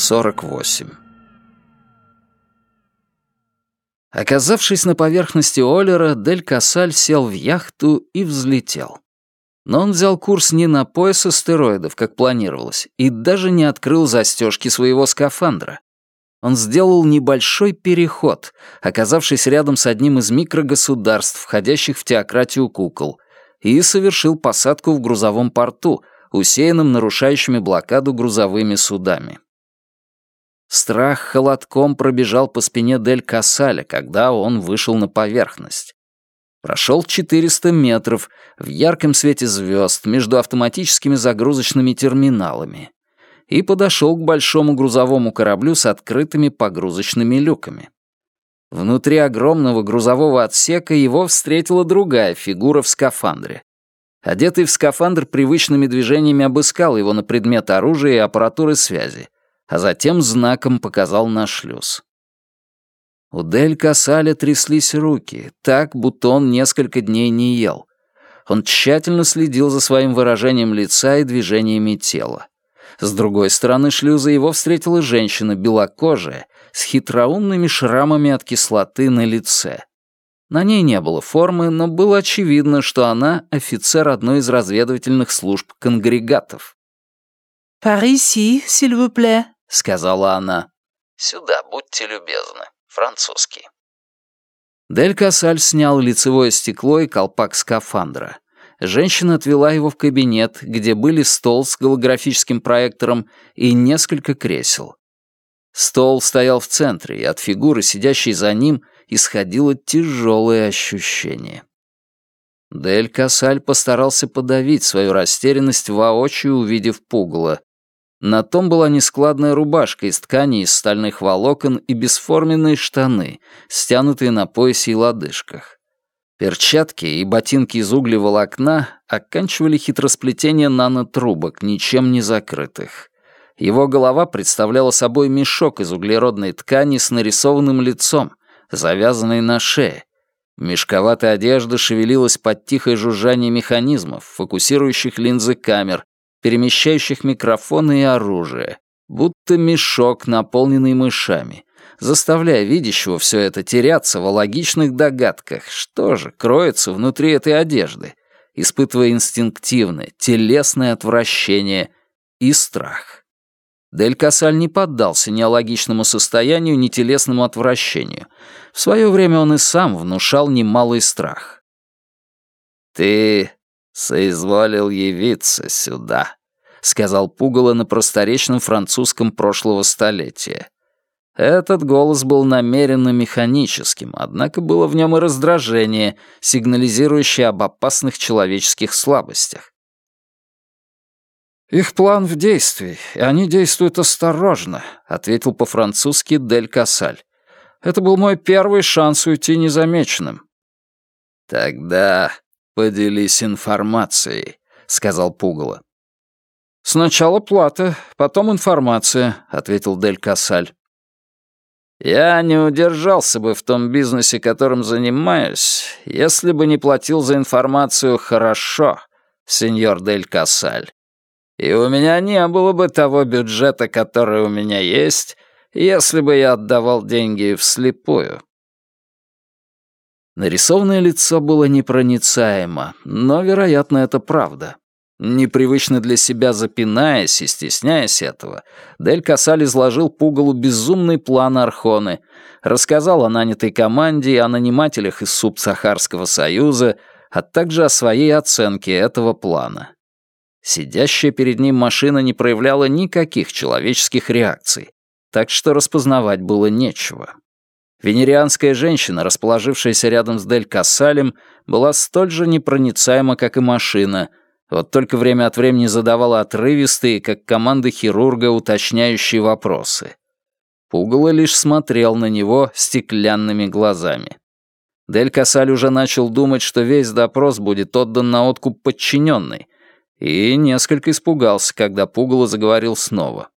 48 Оказавшись на поверхности Оллера, Дель Кассаль сел в яхту и взлетел. Но он взял курс не на пояс астероидов, как планировалось, и даже не открыл застежки своего скафандра. Он сделал небольшой переход, оказавшись рядом с одним из микрогосударств, входящих в теократию кукол, и совершил посадку в грузовом порту, усеянном нарушающими блокаду грузовыми судами. Страх холодком пробежал по спине Дель Кассаля, когда он вышел на поверхность. Прошел 400 метров в ярком свете звезд между автоматическими загрузочными терминалами и подошел к большому грузовому кораблю с открытыми погрузочными люками. Внутри огромного грузового отсека его встретила другая фигура в скафандре. Одетый в скафандр привычными движениями обыскал его на предмет оружия и аппаратуры связи — а затем знаком показал на шлюз. У Дель Касаля тряслись руки, так, будто он несколько дней не ел. Он тщательно следил за своим выражением лица и движениями тела. С другой стороны шлюза его встретила женщина белокожая, с хитроумными шрамами от кислоты на лице. На ней не было формы, но было очевидно, что она офицер одной из разведывательных служб конгрегатов. «Par ici, s'il vous plaît», — сказала она. «Сюда, будьте любезны. Французский». Дель Кассаль снял лицевое стекло и колпак скафандра. Женщина отвела его в кабинет, где были стол с голографическим проектором и несколько кресел. Стол стоял в центре, и от фигуры, сидящей за ним, исходило тяжелое ощущение. Дель Кассаль постарался подавить свою растерянность, воочию увидев пугало. На том была нескладная рубашка из ткани из стальных волокон и бесформенные штаны, стянутые на поясе и лодыжках. Перчатки и ботинки из углеволокна оканчивали хитросплетение нанотрубок, ничем не закрытых. Его голова представляла собой мешок из углеродной ткани с нарисованным лицом, завязанный на шее. Мешковатая одежда шевелилась под тихое жужжание механизмов, фокусирующих линзы камер, перемещающих микрофоны и оружие, будто мешок, наполненный мышами, заставляя видящего все это теряться в логичных догадках, что же кроется внутри этой одежды, испытывая инстинктивное, телесное отвращение и страх. Дель Касаль не поддался ни логичному состоянию, ни телесному отвращению. В свое время он и сам внушал немалый страх. «Ты соизволил явиться сюда», — сказал Пугало на просторечном французском прошлого столетия. Этот голос был намеренно механическим, однако было в нем и раздражение, сигнализирующее об опасных человеческих слабостях. «Их план в действии, и они действуют осторожно», — ответил по-французски Дель Кассаль. «Это был мой первый шанс уйти незамеченным». «Тогда «Поделись информацией», — сказал Пугало. «Сначала плата, потом информация», — ответил Дель Кассаль. «Я не удержался бы в том бизнесе, которым занимаюсь, если бы не платил за информацию хорошо, сеньор Дель Кассаль. И у меня не было бы того бюджета, который у меня есть, если бы я отдавал деньги вслепую». Нарисованное лицо было непроницаемо, но, вероятно, это правда. Непривычно для себя запинаясь и стесняясь этого, Дель Касаль изложил Пугалу безумный план Архоны, рассказал о нанятой команде и о нанимателях из Субсахарского союза, а также о своей оценке этого плана. Сидящая перед ним машина не проявляла никаких человеческих реакций, так что распознавать было нечего. Венерианская женщина, расположившаяся рядом с Дель Кассалем, была столь же непроницаема, как и машина, вот только время от времени задавала отрывистые, как команды хирурга, уточняющие вопросы. Пугало лишь смотрел на него стеклянными глазами. Дель Кассаль уже начал думать, что весь допрос будет отдан на откуп подчиненной, и несколько испугался, когда Пугало заговорил снова.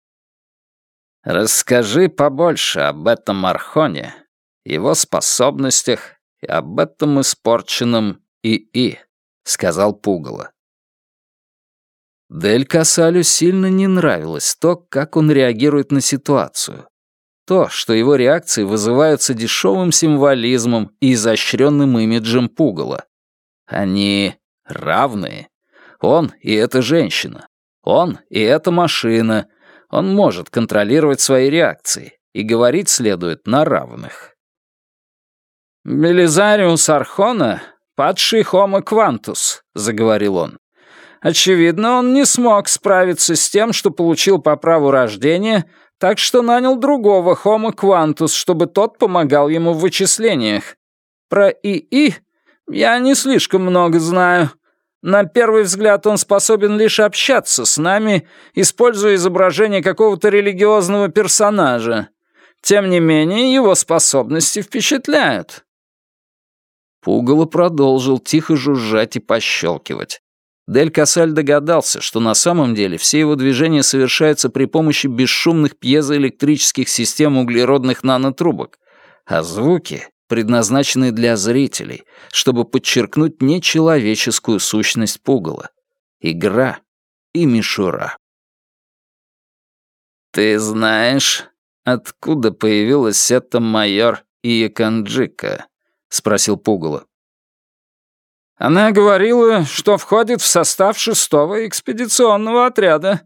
«Расскажи побольше об этом Архоне его способностях и об этом испорченном ИИ», — сказал Пугало. Дель Касалю сильно не нравилось то, как он реагирует на ситуацию. То, что его реакции вызываются дешевым символизмом и изощренным имиджем пугала. Они равные. Он и эта женщина. Он и эта машина. Он может контролировать свои реакции, и говорить следует на равных. «Белизариус Архона — падший Homo Quantus», — заговорил он. Очевидно, он не смог справиться с тем, что получил по праву рождения, так что нанял другого Homo Quantus, чтобы тот помогал ему в вычислениях. Про ИИ я не слишком много знаю. На первый взгляд он способен лишь общаться с нами, используя изображение какого-то религиозного персонажа. Тем не менее, его способности впечатляют. Пугало продолжил тихо жужжать и пощелкивать. Дель Касаль догадался, что на самом деле все его движения совершаются при помощи бесшумных пьезоэлектрических систем углеродных нанотрубок, а звуки предназначены для зрителей, чтобы подчеркнуть нечеловеческую сущность пугала. Игра и мишура. «Ты знаешь, откуда появилась эта майор Иеканджика?» — спросил Пугало. Она говорила, что входит в состав шестого экспедиционного отряда.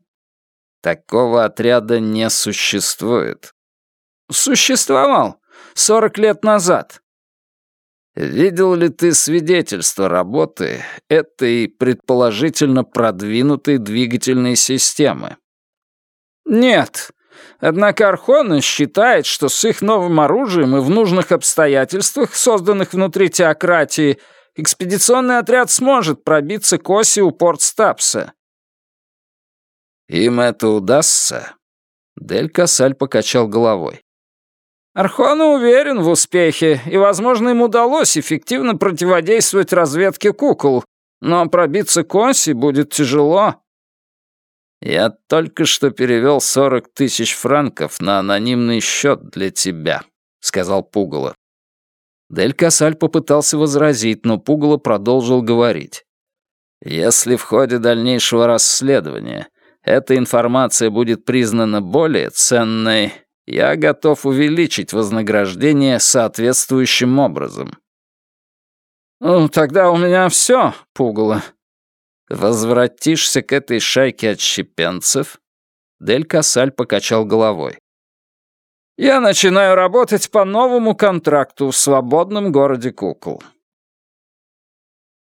Такого отряда не существует. Существовал. Сорок лет назад. Видел ли ты свидетельство работы этой предположительно продвинутой двигательной системы? Нет. Однако Архона считает, что с их новым оружием и в нужных обстоятельствах, созданных внутри теократии, экспедиционный отряд сможет пробиться к оси у порт Стапса. Им это удастся? Дель Касаль покачал головой. Архона уверен в успехе, и, возможно, им удалось эффективно противодействовать разведке кукол, но пробиться к оси будет тяжело. Я только что перевел сорок тысяч франков на анонимный счет для тебя, сказал Пугало. Дель Касаль попытался возразить, но Пугало продолжил говорить. «Если в ходе дальнейшего расследования эта информация будет признана более ценной, я готов увеличить вознаграждение соответствующим образом». «Ну, тогда у меня все, Пугало». «Возвратишься к этой шайке отщепенцев?» Дель Касаль покачал головой. Я начинаю работать по новому контракту в свободном городе кукол.